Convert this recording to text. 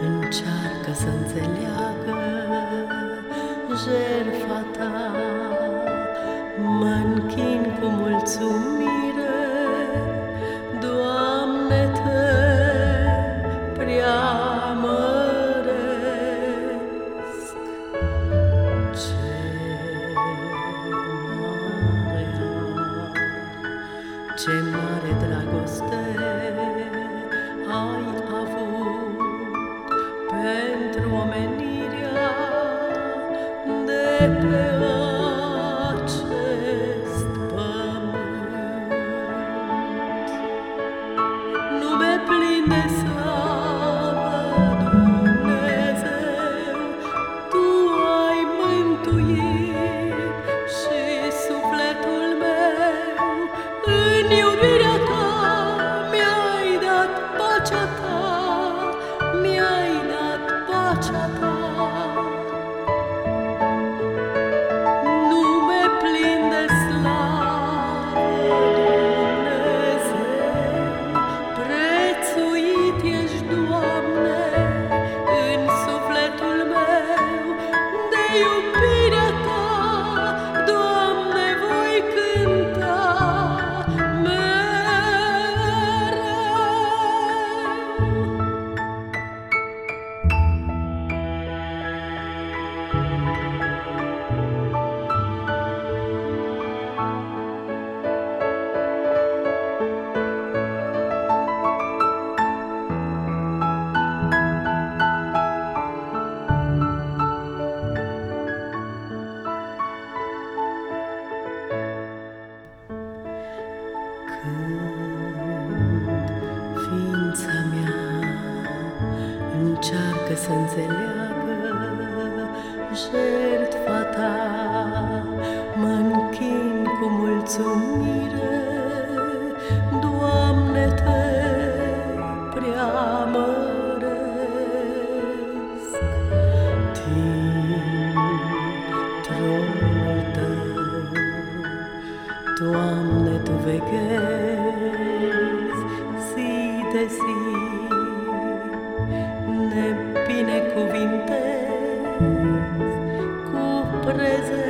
Încearcă să înțeleagă jertfa ta. Mă închin cu mulțumire Doamne, Te prea măresc Ce mare har, ce mare dragoste ai avut pentru omenirea de pe pacea Ta. Să înțeleagă jertfa ta, mă închin cu mulțumire, Doamne, Te prea măresc. Din tronul Tău Doamne, Tu veghezi zi de zi, cu